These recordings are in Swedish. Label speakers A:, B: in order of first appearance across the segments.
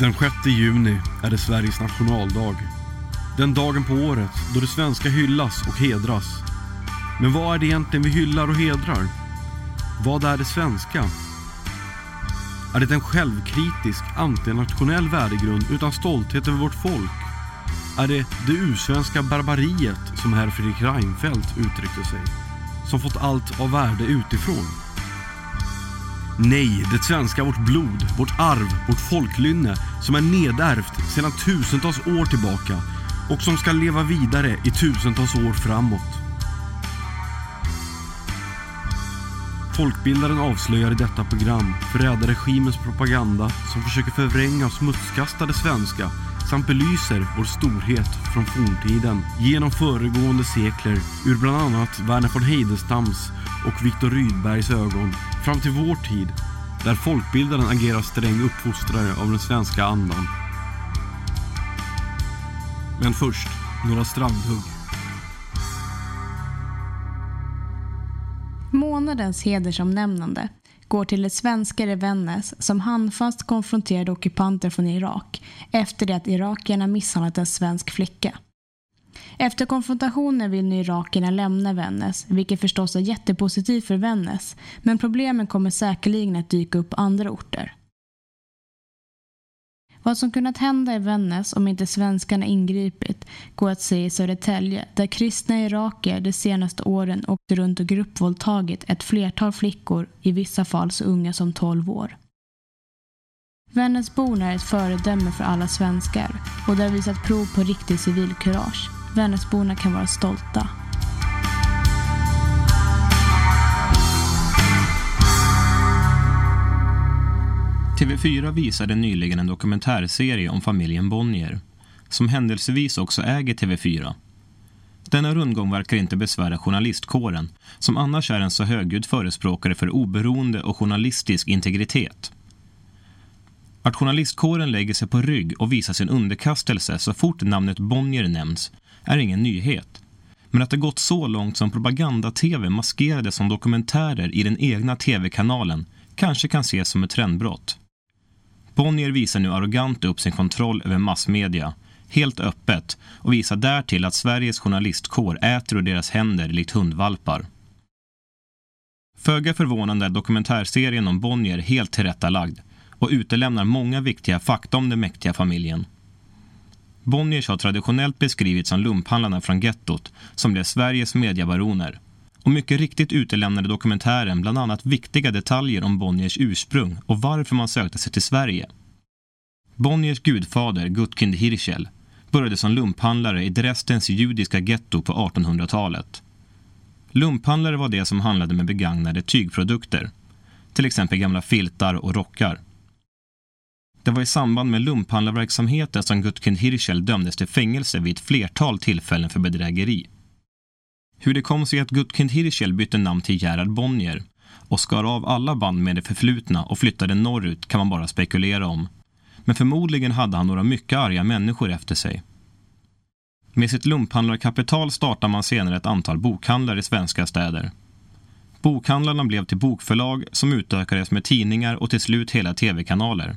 A: Den 6 juni är det Sveriges nationaldag. Den dagen på året då det svenska hyllas och hedras. Men vad är det egentligen vi hyllar och hedrar? Vad är det svenska? Är det en självkritisk, antinationell värdegrund utan stolthet över vårt folk? Är det det ursvenska barbariet som herr Fredrik Reinfeldt uttryckte sig? Som fått allt av värde utifrån? Nej, det svenska är vårt blod, vårt arv, vårt folklynne som är nedärvt sedan tusentals år tillbaka och som ska leva vidare i tusentals år framåt. Folkbildaren avslöjar i detta program förrädarregimens propaganda som försöker förvränga och smutskasta det svenska samt belyser vår storhet från forntiden genom föregående sekler ur bland annat Verner von Heidenstams och Viktor Rydbergs ögon fram till vår tid där folkbildaren agerar sträng uppfostrare av den svenska andan. Men först, några strandhugg.
B: Månadens hedersomnämnande går till det svenska Revennes som handfast konfronterade ockupanter från Irak efter det att irakierna misshandlat en svensk flicka. Efter konfrontationen vill nu irakierna lämna Vännäs, vilket förstås är jättepositivt för Vännäs, men problemen kommer säkerligen att dyka upp på andra orter. Vad som kunnat hända i Vännäs om inte svenskarna ingripit går att se i Södertälje där kristna iraker de senaste åren åkt runt och gruppvåldtagit ett flertal flickor, i vissa fall så unga som 12 år. Vännäsborna är ett föredöme för alla svenskar och de har visat prov på riktig civilkurage. Vännäsborna kan vara stolta.
C: TV4 visade nyligen en dokumentärserie om familjen Bonnier, som händelsevis också äger TV4. Denna rundgång verkar inte besvära journalistkåren, som annars är en så högljudd förespråkare för oberoende och journalistisk integritet. Att journalistkåren lägger sig på rygg och visar sin underkastelse så fort namnet Bonnier nämns är ingen nyhet. Men att det gått så långt som propaganda-tv maskerade som dokumentärer i den egna tv-kanalen kanske kan ses som ett trendbrott. Bonnier visar nu arrogant upp sin kontroll över massmedia, helt öppet, och visar därtill att Sveriges journalistkår äter ur deras händer likt hundvalpar. Föga förvånande är dokumentärserien om Bonnier helt tillrättalagd och utelämnar många viktiga fakta om den mäktiga familjen. Bonniers har traditionellt beskrivits som lumphandlarna från gettot som blev Sveriges mediebaroner. Och mycket riktigt utelämnade dokumentären bland annat viktiga detaljer om Bonniers ursprung och varför man sökte sig till Sverige. Bonniers gudfader, Gutkind Hirschel, började som lumphandlare i Dresdens judiska getto på 1800-talet. Lumphandlare var det som handlade med begagnade tygprodukter, till exempel gamla filtar och rockar. Det var i samband med lumphandlarverksamheten som Gutkind Hirschel dömdes till fängelse vid ett flertal tillfällen för bedrägeri. Hur det kom sig att Gutkind Hirschel bytte namn till Gerhard Bonnier och skar av alla band med det förflutna och flyttade norrut kan man bara spekulera om. Men förmodligen hade han några mycket arga människor efter sig. Med sitt lumphandlarkapital startade man senare ett antal bokhandlar i svenska städer. Bokhandlarna blev till bokförlag som utökades med tidningar och till slut hela tv-kanaler.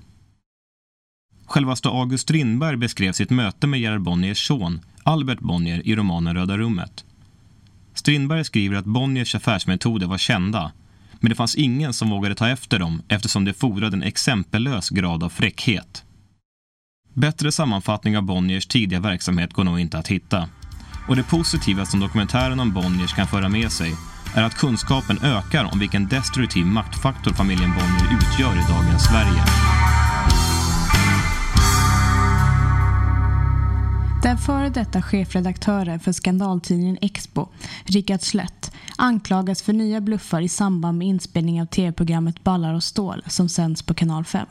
C: Självaste August Strindberg beskrev sitt möte med Gerhard Bonniers son, Albert Bonnier, i romanen Röda rummet. Strindberg skriver att Bonniers affärsmetoder var kända, men det fanns ingen som vågade ta efter dem eftersom det fordrade en exempellös grad av fräckhet. Bättre sammanfattning av Bonniers tidiga verksamhet går nog inte att hitta. Och det positiva som dokumentären om Bonniers kan föra med sig är att kunskapen ökar om vilken destruktiv maktfaktor familjen Bonnier utgör i dagens Sverige.
B: När före detta chefredaktören för skandaltidningen Expo, Rickard Slett, anklagas för nya bluffar i samband med inspelning av tv-programmet Ballar och stål som sänds på kanal 5.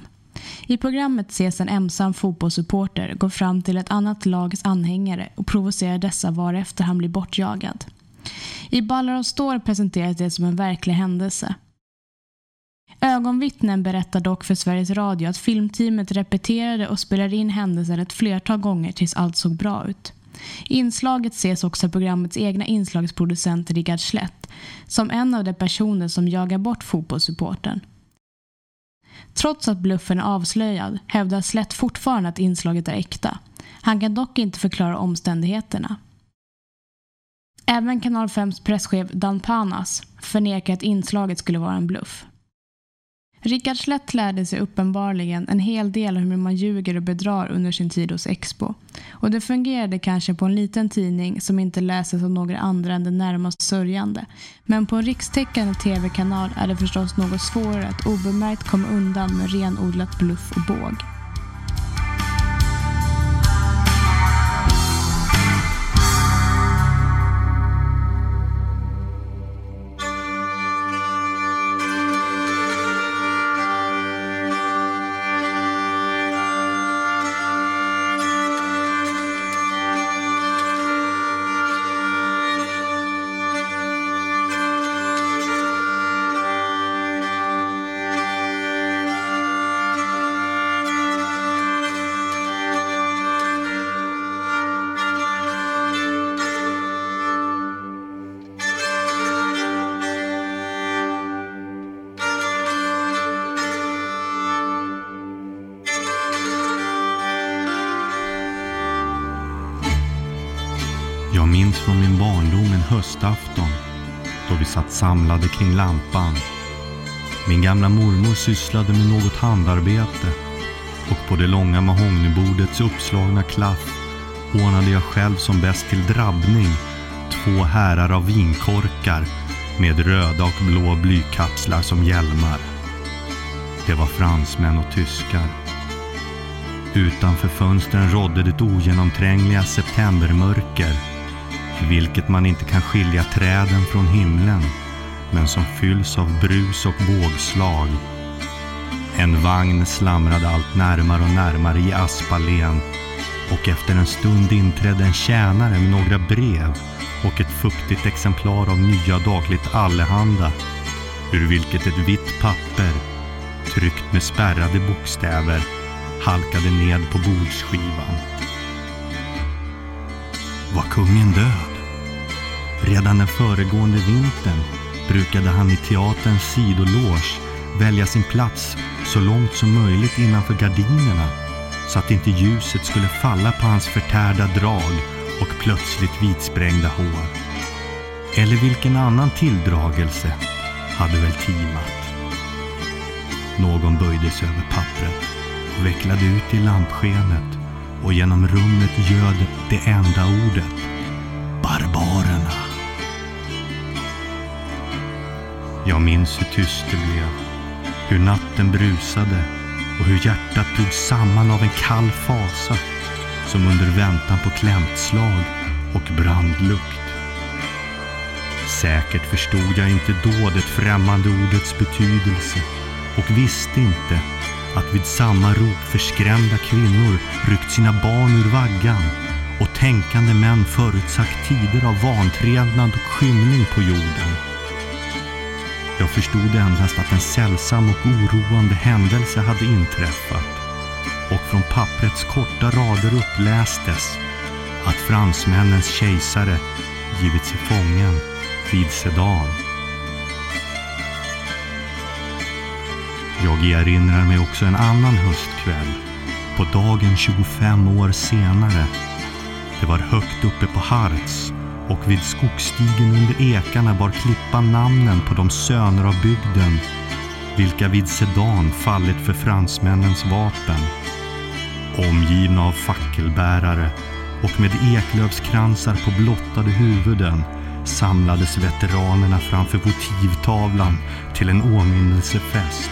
B: I programmet ses en ensam fotbollssupporter gå fram till ett annat lags anhängare och provocera dessa varefter han blir bortjagad. I Ballar och stål presenteras det som en verklig händelse. Ögonvittnen berättar dock för Sveriges Radio att filmteamet repeterade och spelade in händelsen ett flertal gånger tills allt såg bra ut. Inslaget ses också av programmets egna inslagsproducent Richard Schlett som en av de personer som jagar bort fotbollssupporten. Trots att bluffen är avslöjad hävdar Slett fortfarande att inslaget är äkta. Han kan dock inte förklara omständigheterna. Även Kanal 5s presschef Dan Panas förnekar att inslaget skulle vara en bluff. Rickard Slett lärde sig uppenbarligen en hel del om hur man ljuger och bedrar under sin tid hos Expo. Och det fungerade kanske på en liten tidning som inte läses av några andra än den närmast sörjande. Men på en rikstäckande tv-kanal är det förstås något svårare att obemärkt komma undan med renodlat bluff och båg.
D: Höstafton då vi satt samlade kring lampan. Min gamla mormor sysslade med något handarbete och på det långa mahognybordets uppslagna klaff ordnade jag själv som bäst till drabbning två härar av vinkorkar med röda och blå blykapslar som hjälmar. Det var fransmän och tyskar. Utanför fönstren rådde det ogenomträngliga septembermörker vilket man inte kan skilja träden från himlen men som fylls av brus och vågslag. En vagn slamrade allt närmare och närmare i Aspalen och efter en stund inträdde en tjänare med några brev och ett fuktigt exemplar av Nya Dagligt Allehanda ur vilket ett vitt papper tryckt med spärrade bokstäver halkade ned på bordsskivan. Var kungen död? Redan den föregående vintern brukade han i teaterns sidologe välja sin plats så långt som möjligt innanför gardinerna så att inte ljuset skulle falla på hans förtärda drag och plötsligt vitsprängda hår. Eller vilken annan tilldragelse hade väl timat. Någon böjde sig över pappret och vecklade ut i lampskenet och genom rummet göd det enda ordet. Barbar! Jag minns hur tyst det blev, hur natten brusade och hur hjärtat drog samman av en kall fasa som under väntan på klämtslag och brandlukt. Säkert förstod jag inte då det främmande ordets betydelse och visste inte att vid samma rop förskrämda kvinnor ryckt sina barn ur vaggan och tänkande män förutsagt tider av vantrevnad och skymning på jorden. Jag förstod endast att en sällsam och oroande händelse hade inträffat och från papprets korta rader upplästes att fransmännens kejsare givit sig fången vid Sedan. Jag erinrar mig också en annan höstkväll på dagen 25 år senare. Det var högt uppe på Harz och vid skogsstigen under ekarna bar klippan namnen på de söner av bygden vilka vid Sedan fallit för fransmännens vapen. Omgivna av fackelbärare och med eklövskransar på blottade huvuden samlades veteranerna framför votivtavlan till en åminnelsefest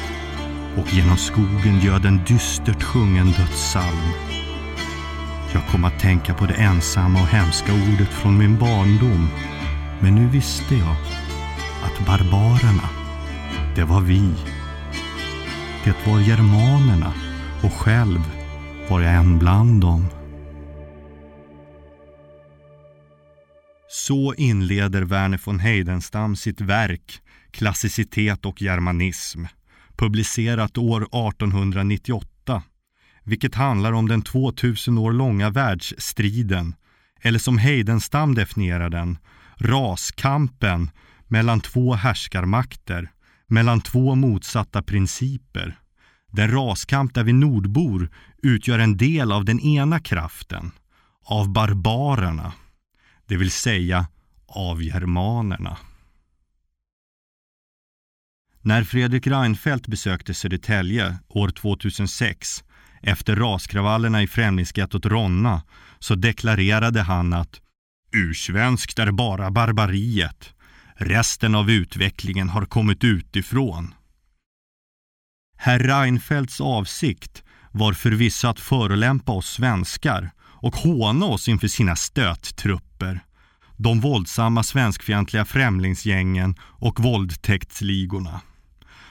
D: och genom skogen göd en dystert sjungen dödssalm. Jag kom att tänka på det ensamma och hemska ordet från min barndom. Men nu visste jag att barbarerna, det var vi. Det var germanerna och själv var jag en bland dem. Så inleder Verner von Heidenstam sitt verk Klassicitet och germanism, publicerat år 1898, vilket handlar om den 2000 år långa världsstriden, eller som Heidenstam definierar den, raskampen mellan två härskarmakter, mellan två motsatta principer. Den raskamp där vi nordbor utgör en del av den ena kraften, av barbarerna, det vill säga av germanerna. När Fredrik Reinfeldt besökte Södertälje år 2006 efter raskravallerna i främlingsgettot Ronna så deklarerade han att Ursvenskt är bara barbariet. Resten av utvecklingen har kommit utifrån. Herr Reinfeldts avsikt var förvisso att förolämpa oss svenskar och håna oss inför sina stöttrupper. De våldsamma svenskfientliga främlingsgängen och våldtäktsligorna.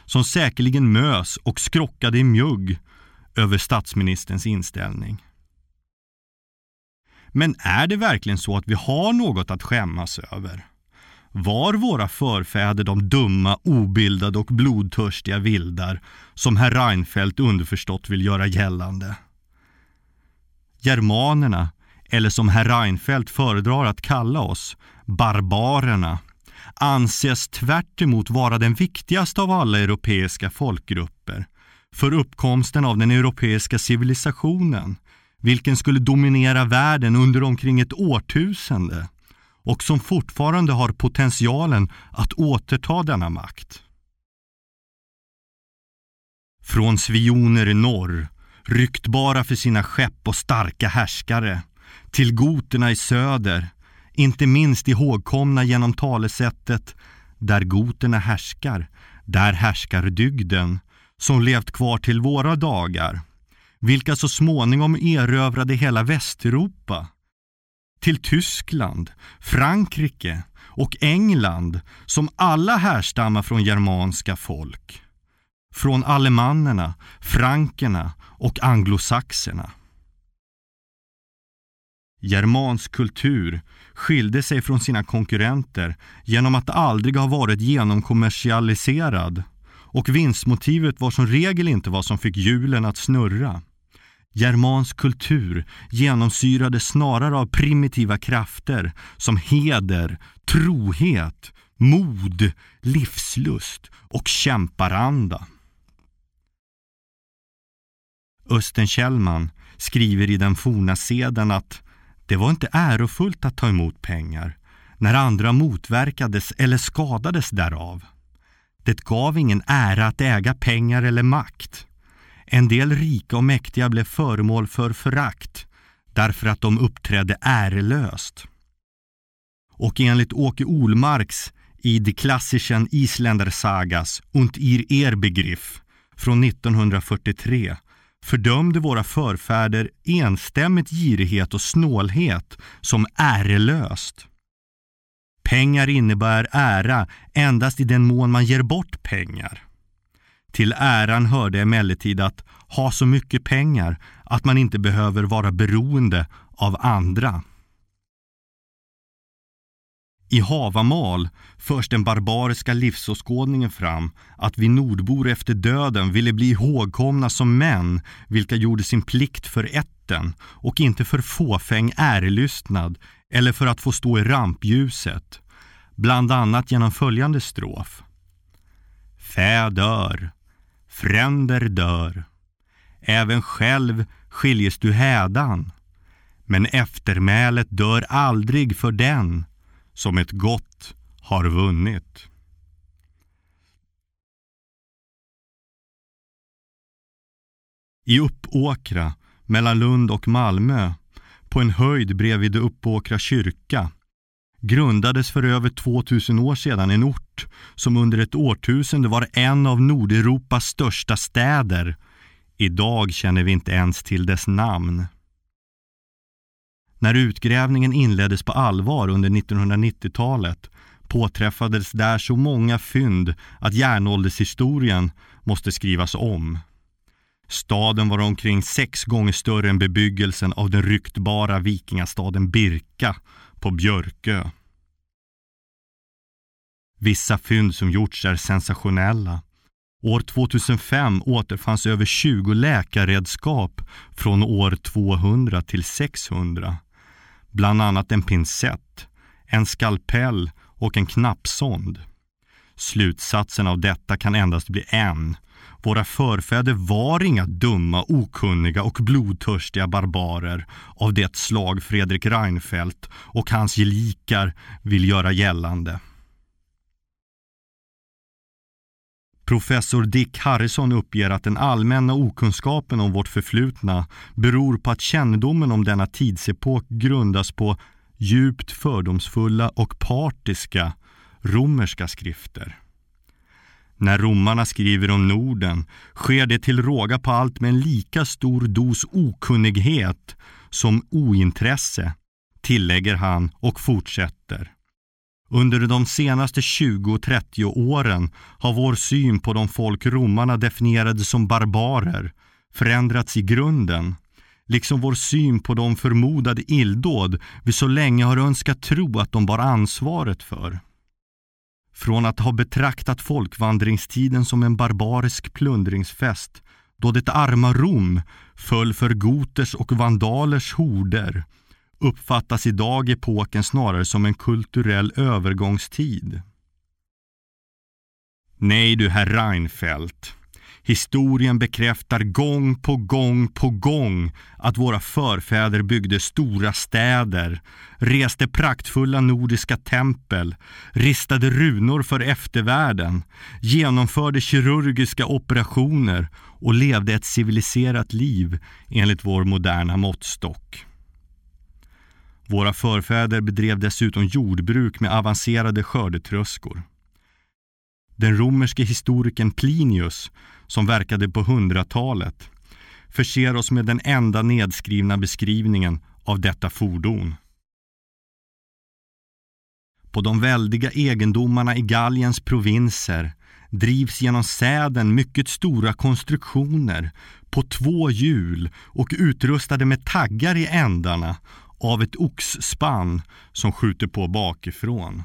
D: Som säkerligen mös och skrockade i mjugg över statsministerns inställning. Men är det verkligen så att vi har något att skämmas över? Var våra förfäder de dumma, obildade och blodtörstiga vildar som herr Reinfeldt underförstått vill göra gällande? Germanerna, eller som herr Reinfeldt föredrar att kalla oss, barbarerna, anses tvärt vara den viktigaste av alla europeiska folkgrupper för uppkomsten av den europeiska civilisationen, vilken skulle dominera världen under omkring ett årtusende och som fortfarande har potentialen att återta denna makt. Från svioner i norr, ryktbara för sina skepp och starka härskare, till goterna i söder, inte minst ihågkomna genom talesättet ”där goterna härskar, där härskar dygden”, som levt kvar till våra dagar, vilka så småningom erövrade hela Västeuropa, till Tyskland, Frankrike och England som alla härstammar från germanska folk. Från alemannerna, frankerna och anglosaxerna. Germansk kultur skilde sig från sina konkurrenter genom att aldrig ha varit genomkommersialiserad och vinstmotivet var som regel inte vad som fick hjulen att snurra. Germansk kultur genomsyrade snarare av primitiva krafter som heder, trohet, mod, livslust och kämparanda. Östen Kjellman skriver i den forna seden att det var inte ärofullt att ta emot pengar när andra motverkades eller skadades därav. Det gav ingen ära att äga pengar eller makt. En del rika och mäktiga blev föremål för förakt därför att de uppträdde ärelöst. Och enligt Åke Olmarks i de klassischen Isländersagas und ihr Erbegriff från 1943 fördömde våra förfäder enstämmigt girighet och snålhet som ärelöst. Pengar innebär ära endast i den mån man ger bort pengar. Till äran hörde emellertid att ha så mycket pengar att man inte behöver vara beroende av andra. I Havamal förs den barbariska livsåskådningen fram att vi nordbor efter döden ville bli ihågkomna som män vilka gjorde sin plikt för ätten och inte för fåfäng ärelystnad eller för att få stå i rampljuset. Bland annat genom följande strof. Fä dör, fränder dör. Även själv skiljes du hädan. Men eftermälet dör aldrig för den som ett gott har vunnit. I Uppåkra, mellan Lund och Malmö, på en höjd bredvid Uppåkra kyrka, grundades för över 2000 år sedan en ort som under ett årtusende var en av Nordeuropas största städer. Idag känner vi inte ens till dess namn. När utgrävningen inleddes på allvar under 1990-talet påträffades där så många fynd att järnåldershistorien måste skrivas om. Staden var omkring sex gånger större än bebyggelsen av den ryktbara vikingastaden Birka på Björkö. Vissa fynd som gjorts är sensationella. År 2005 återfanns över 20 läkarredskap från år 200 till 600. Bland annat en pincett, en skalpell och en knappsond. Slutsatsen av detta kan endast bli en. Våra förfäder var inga dumma, okunniga och blodtörstiga barbarer av det slag Fredrik Reinfeldt och hans gelikar vill göra gällande. Professor Dick Harrison uppger att den allmänna okunskapen om vårt förflutna beror på att kännedomen om denna tidsepok grundas på djupt fördomsfulla och partiska romerska skrifter. När romarna skriver om Norden sker det till råga på allt med en lika stor dos okunnighet som ointresse, tillägger han och fortsätter. Under de senaste 20-30 åren har vår syn på de folk romarna definierade som barbarer förändrats i grunden, liksom vår syn på de förmodade illdåd vi så länge har önskat tro att de bar ansvaret för. Från att ha betraktat folkvandringstiden som en barbarisk plundringsfest då det arma Rom föll för goters och vandalers horder uppfattas idag epoken snarare som en kulturell övergångstid. Nej du, herr Reinfeldt. Historien bekräftar gång på gång på gång att våra förfäder byggde stora städer, reste praktfulla nordiska tempel, ristade runor för eftervärlden, genomförde kirurgiska operationer och levde ett civiliserat liv enligt vår moderna måttstock. Våra förfäder bedrev dessutom jordbruk med avancerade skördetröskor. Den romerske historikern Plinius, som verkade på hundratalet, förser oss med den enda nedskrivna beskrivningen av detta fordon. På de väldiga egendomarna i Galliens provinser drivs genom säden mycket stora konstruktioner på två hjul och utrustade med taggar i ändarna av ett oxspann som skjuter på bakifrån.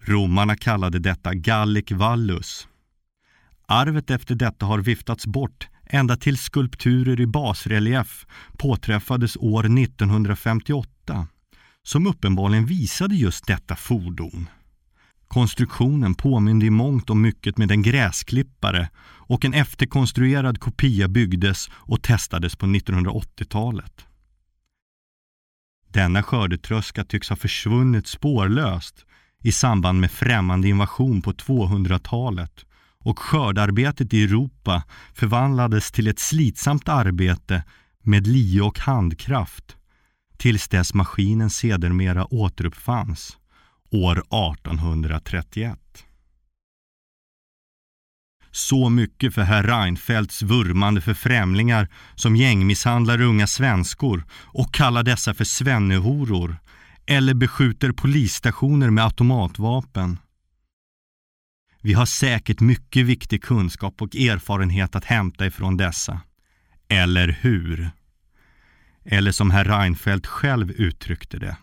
D: Romarna kallade detta Gallic Vallus. Arvet efter detta har viftats bort ända till skulpturer i basrelief påträffades år 1958 som uppenbarligen visade just detta fordon. Konstruktionen påminde i mångt och mycket med en gräsklippare och en efterkonstruerad kopia byggdes och testades på 1980-talet. Denna skördetröska tycks ha försvunnit spårlöst i samband med främmande invasion på 200-talet och skördarbetet i Europa förvandlades till ett slitsamt arbete med lie och handkraft tills dess maskinen sedermera återuppfanns år 1831. Så mycket för herr Reinfeldts vurmande för främlingar som gängmisshandlar unga svenskor och kallar dessa för svennehoror eller beskjuter polisstationer med automatvapen. Vi har säkert mycket viktig kunskap och erfarenhet att hämta ifrån dessa. Eller hur? Eller som herr Reinfeldt själv uttryckte det.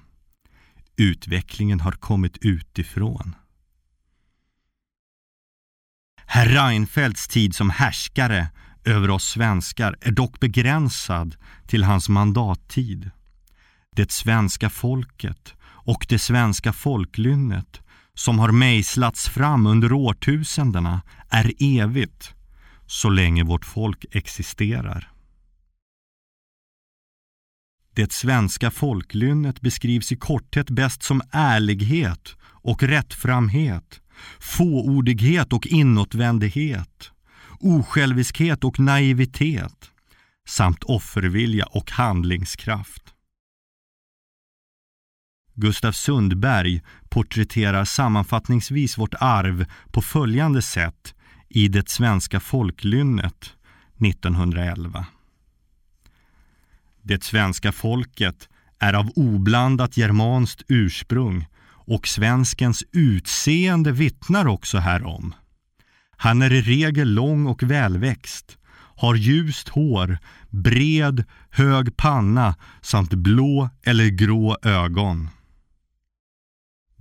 D: Utvecklingen har kommit utifrån. Herr Reinfeldts tid som härskare över oss svenskar är dock begränsad till hans mandattid. Det svenska folket och det svenska folklynnet som har mejslats fram under årtusendena är evigt så länge vårt folk existerar. Det svenska folklynnet beskrivs i korthet bäst som ärlighet och rättframhet, fåordighet och inåtvändhet, osjälviskhet och naivitet samt offervilja och handlingskraft. Gustav Sundberg porträtterar sammanfattningsvis vårt arv på följande sätt i Det svenska folklynnet 1911. Det svenska folket är av oblandat germanskt ursprung och svenskens utseende vittnar också härom. Han är i regel lång och välväxt, har ljust hår, bred, hög panna samt blå eller grå ögon.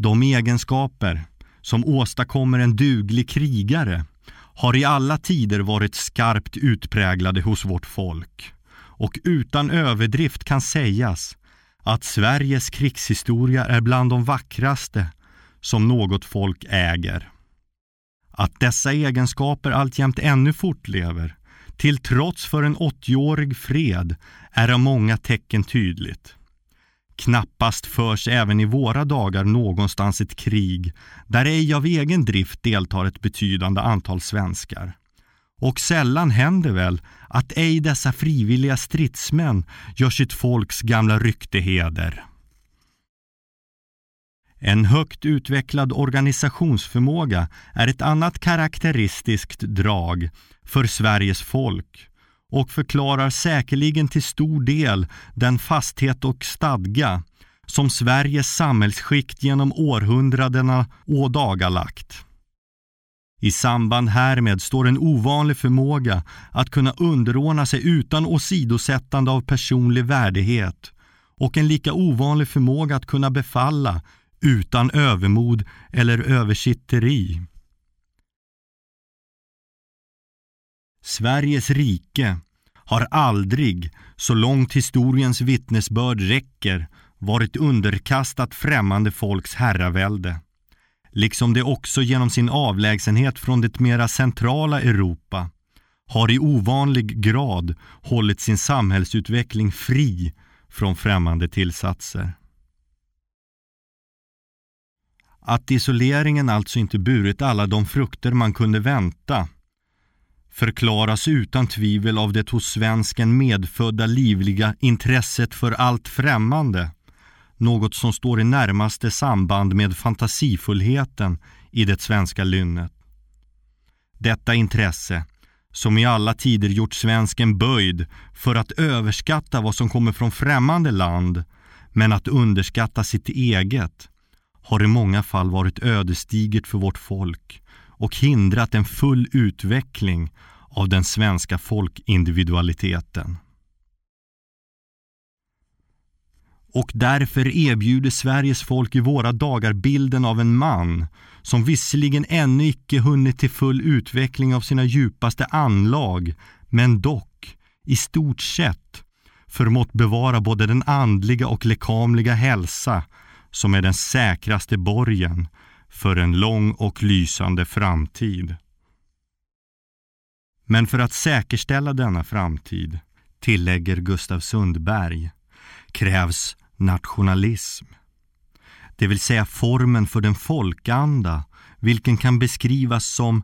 D: De egenskaper som åstadkommer en duglig krigare har i alla tider varit skarpt utpräglade hos vårt folk och utan överdrift kan sägas att Sveriges krigshistoria är bland de vackraste som något folk äger. Att dessa egenskaper alltjämt ännu fortlever, till trots för en 80-årig fred, är av många tecken tydligt. Knappast förs även i våra dagar någonstans ett krig där ej av egen drift deltar ett betydande antal svenskar. Och sällan händer väl att ej dessa frivilliga stridsmän gör sitt folks gamla rykte heder. En högt utvecklad organisationsförmåga är ett annat karaktäristiskt drag för Sveriges folk och förklarar säkerligen till stor del den fasthet och stadga som Sveriges samhällsskikt genom århundradena ådagalagt. I samband härmed står en ovanlig förmåga att kunna underordna sig utan åsidosättande av personlig värdighet och en lika ovanlig förmåga att kunna befalla utan övermod eller översitteri. Sveriges rike har aldrig, så långt historiens vittnesbörd räcker, varit underkastat främmande folks herravälde. Liksom det också genom sin avlägsenhet från det mera centrala Europa har i ovanlig grad hållit sin samhällsutveckling fri från främmande tillsatser. Att isoleringen alltså inte burit alla de frukter man kunde vänta förklaras utan tvivel av det hos svensken medfödda livliga intresset för allt främmande, något som står i närmaste samband med fantasifullheten i det svenska lynnet. Detta intresse, som i alla tider gjort svensken böjd för att överskatta vad som kommer från främmande land, men att underskatta sitt eget, har i många fall varit ödesdigert för vårt folk och hindrat en full utveckling av den svenska folkindividualiteten. Och därför erbjuder Sveriges folk i våra dagar bilden av en man som visserligen ännu icke hunnit till full utveckling av sina djupaste anlag, men dock, i stort sett, förmått bevara både den andliga och lekamliga hälsa som är den säkraste borgen för en lång och lysande framtid. Men för att säkerställa denna framtid, tillägger Gustav Sundberg, krävs nationalism. Det vill säga formen för den folkanda vilken kan beskrivas som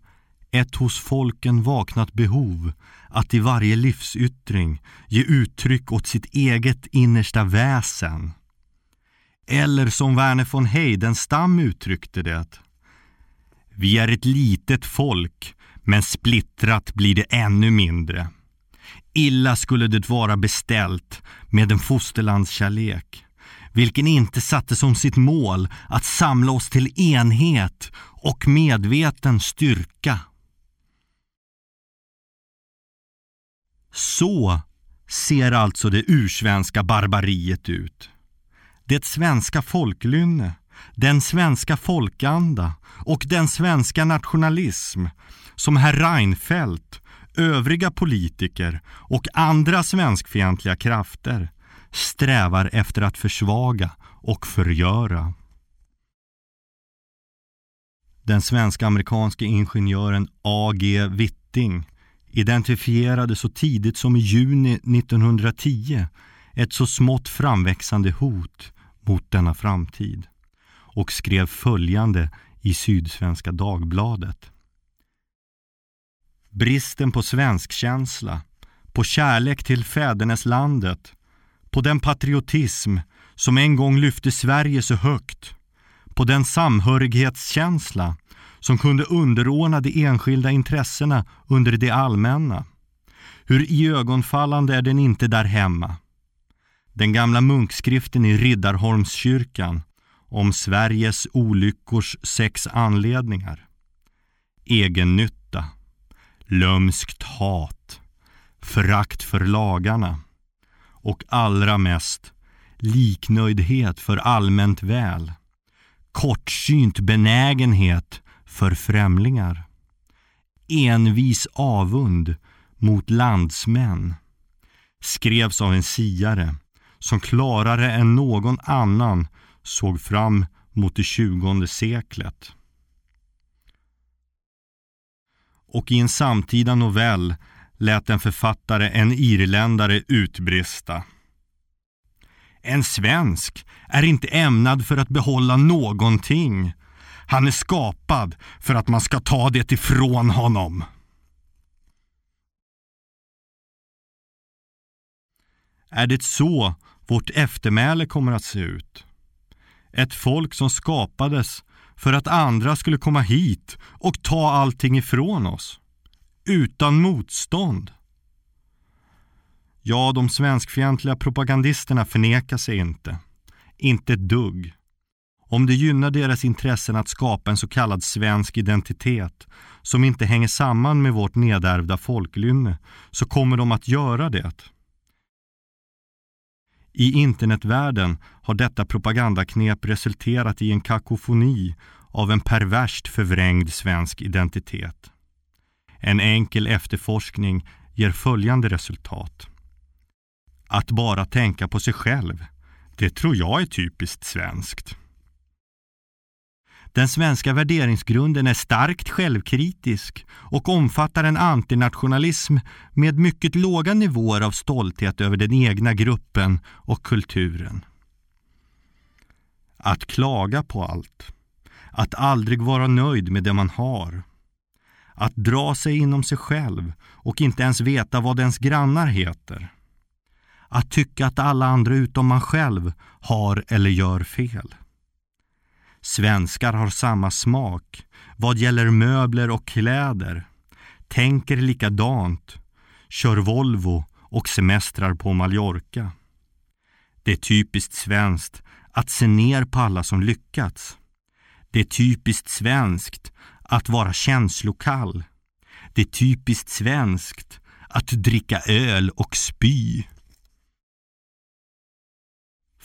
D: ett hos folken vaknat behov att i varje livsyttring ge uttryck åt sitt eget innersta väsen. Eller som Verner von Heidenstam uttryckte det. Vi är ett litet folk, men splittrat blir det ännu mindre. Illa skulle det vara beställt med en fosterlandskärlek, vilken inte satte som sitt mål att samla oss till enhet och medveten styrka. Så ser alltså det ursvenska barbariet ut det svenska folklynne, den svenska folkanda och den svenska nationalism som herr Reinfeldt, övriga politiker och andra svenskfientliga krafter strävar efter att försvaga och förgöra. Den svensk-amerikanske ingenjören A.G. Witting identifierade så tidigt som i juni 1910 ett så smått framväxande hot mot denna framtid och skrev följande i Sydsvenska Dagbladet. Bristen på svenskkänsla, på kärlek till fäderneslandet, på den patriotism som en gång lyfte Sverige så högt, på den samhörighetskänsla som kunde underordna de enskilda intressena under det allmänna. Hur iögonfallande är den inte där hemma? Den gamla munkskriften i Riddarholmskyrkan om Sveriges olyckors sex anledningar. Egennytta, lömskt hat, förakt för lagarna och allra mest liknöjdhet för allmänt väl, kortsynt benägenhet för främlingar, envis avund mot landsmän, skrevs av en siare som klarare än någon annan såg fram mot det tjugonde seklet. Och i en samtida novell lät en författare en irländare utbrista. En svensk är inte ämnad för att behålla någonting. Han är skapad för att man ska ta det ifrån honom. Är det så vårt eftermäle kommer att se ut? Ett folk som skapades för att andra skulle komma hit och ta allting ifrån oss. Utan motstånd. Ja, de svenskfientliga propagandisterna förnekar sig inte. Inte ett dugg. Om det gynnar deras intressen att skapa en så kallad svensk identitet som inte hänger samman med vårt nedärvda folklynne så kommer de att göra det. I internetvärlden har detta propagandaknep resulterat i en kakofoni av en perverst förvrängd svensk identitet. En enkel efterforskning ger följande resultat. Att bara tänka på sig själv, det tror jag är typiskt svenskt. Den svenska värderingsgrunden är starkt självkritisk och omfattar en antinationalism med mycket låga nivåer av stolthet över den egna gruppen och kulturen. Att klaga på allt. Att aldrig vara nöjd med det man har. Att dra sig inom sig själv och inte ens veta vad ens grannar heter. Att tycka att alla andra utom man själv har eller gör fel. Svenskar har samma smak vad gäller möbler och kläder, tänker likadant, kör Volvo och semestrar på Mallorca. Det är typiskt svenskt att se ner på alla som lyckats. Det är typiskt svenskt att vara känslokall. Det är typiskt svenskt att dricka öl och spy.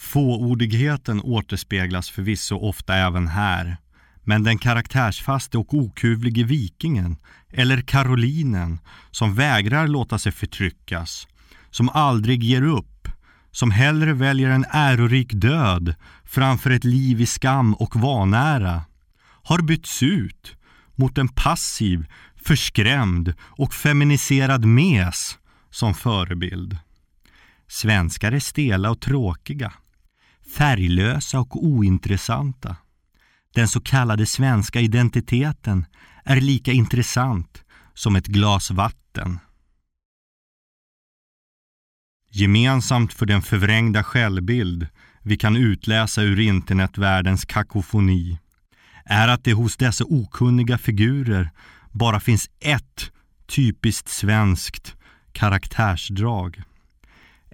D: Fåordigheten återspeglas förvisso ofta även här. Men den karaktärsfaste och okuvlige vikingen, eller karolinen, som vägrar låta sig förtryckas, som aldrig ger upp, som hellre väljer en ärorik död framför ett liv i skam och vanära, har bytts ut mot en passiv, förskrämd och feminiserad mes som förebild. Svenskar är stela och tråkiga färglösa och ointressanta. Den så kallade svenska identiteten är lika intressant som ett glas vatten. Gemensamt för den förvrängda självbild vi kan utläsa ur internetvärldens kakofoni är att det hos dessa okunniga figurer bara finns ett typiskt svenskt karaktärsdrag.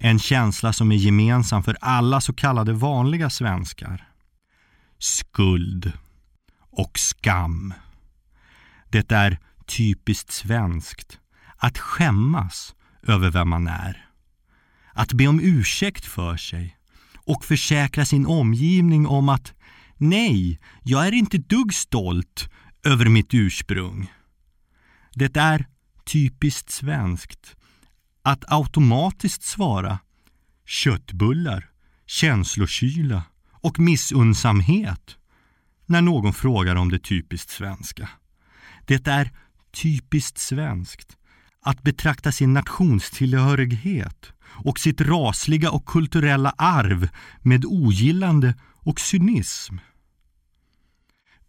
D: En känsla som är gemensam för alla så kallade vanliga svenskar. Skuld och skam. Det är typiskt svenskt att skämmas över vem man är. Att be om ursäkt för sig och försäkra sin omgivning om att nej, jag är inte dugg stolt över mitt ursprung. Det är typiskt svenskt att automatiskt svara köttbullar, känslokyla och missunnsamhet när någon frågar om det typiskt svenska. Det är typiskt svenskt att betrakta sin nationstillhörighet och sitt rasliga och kulturella arv med ogillande och cynism.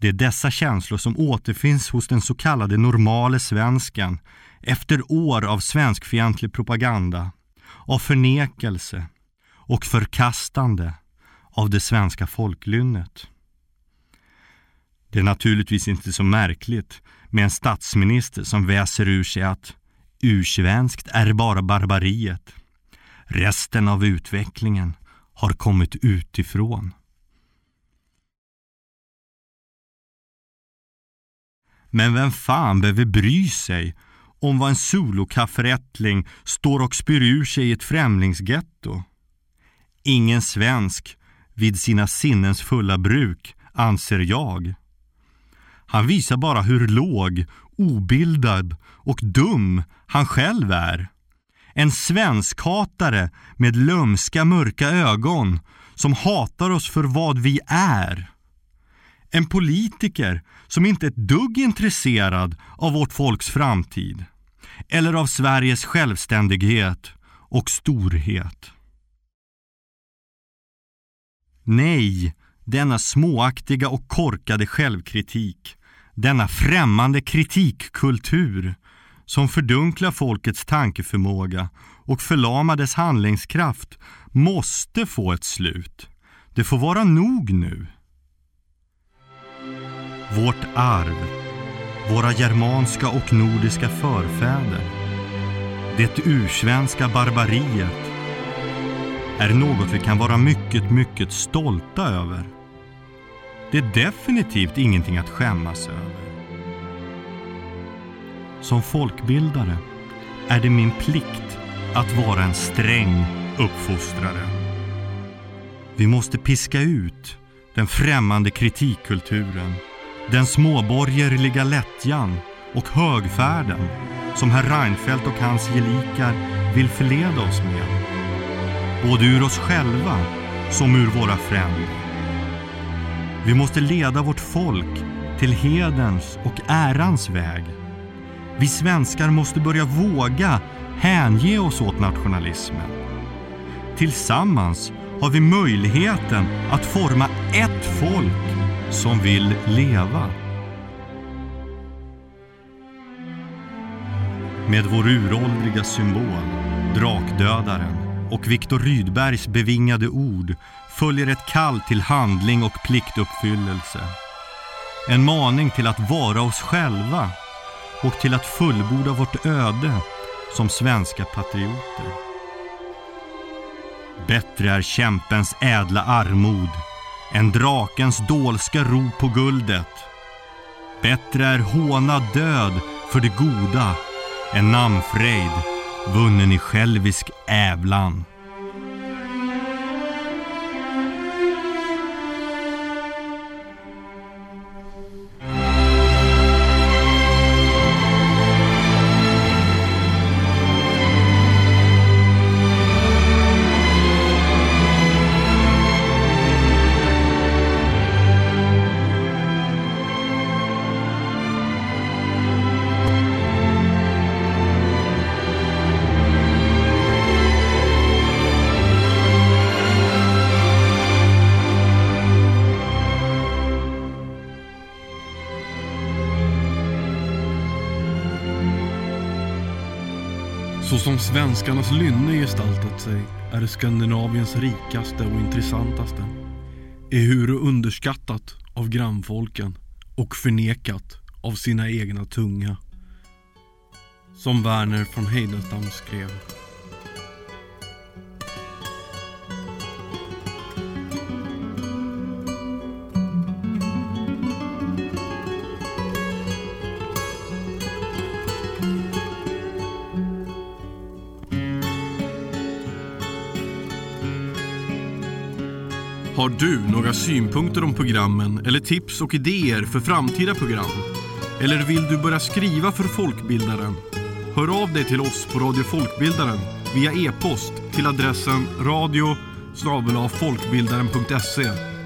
D: Det är dessa känslor som återfinns hos den så kallade normale svensken efter år av svenskfientlig propaganda, av förnekelse och förkastande av det svenska folklynnet. Det är naturligtvis inte så märkligt med en statsminister som väser ur sig att ursvenskt är bara barbariet. Resten av utvecklingen har kommit utifrån. Men vem fan behöver bry sig om vad en solokafferättling står och spyr ur sig i ett främlingsgetto? Ingen svensk vid sina sinnens fulla bruk, anser jag. Han visar bara hur låg, obildad och dum han själv är. En svenskhatare med lömska mörka ögon som hatar oss för vad vi är. En politiker som inte är ett dugg intresserad av vårt folks framtid eller av Sveriges självständighet och storhet. Nej, denna småaktiga och korkade självkritik, denna främmande kritikkultur som fördunklar folkets tankeförmåga och förlamar dess handlingskraft måste få ett slut. Det får vara nog nu. Vårt arv, våra germanska och nordiska förfäder, det ursvenska barbariet är något vi kan vara mycket, mycket stolta över. Det är definitivt ingenting att skämmas över. Som folkbildare är det min plikt att vara en sträng uppfostrare. Vi måste piska ut den främmande kritikkulturen, den småborgerliga lättjan och högfärden som herr Reinfeldt och hans gelikar vill förleda oss med. Både ur oss själva som ur våra fränder. Vi måste leda vårt folk till hederns och ärans väg. Vi svenskar måste börja våga hänge oss åt nationalismen. Tillsammans har vi möjligheten att forma ett folk som vill leva. Med vår uråldriga symbol, drakdödaren, och Viktor Rydbergs bevingade ord följer ett kall till handling och pliktuppfyllelse. En maning till att vara oss själva och till att fullborda vårt öde som svenska patrioter. Bättre är kämpens ädla armod än drakens dolska ro på guldet. Bättre är hånad död för det goda än namnfrejd vunnen i självisk ävlan.
A: Som svenskarnas lynne gestaltat sig är det Skandinaviens rikaste och intressantaste. Ehuru underskattat av grannfolken och förnekat av sina egna tunga. Som Verner von Heidenstam skrev. Har du några synpunkter om programmen eller tips och idéer för framtida program? Eller vill du börja skriva för Folkbildaren? Hör av dig till oss på Radio Folkbildaren via e-post till adressen radio folkbildaren.se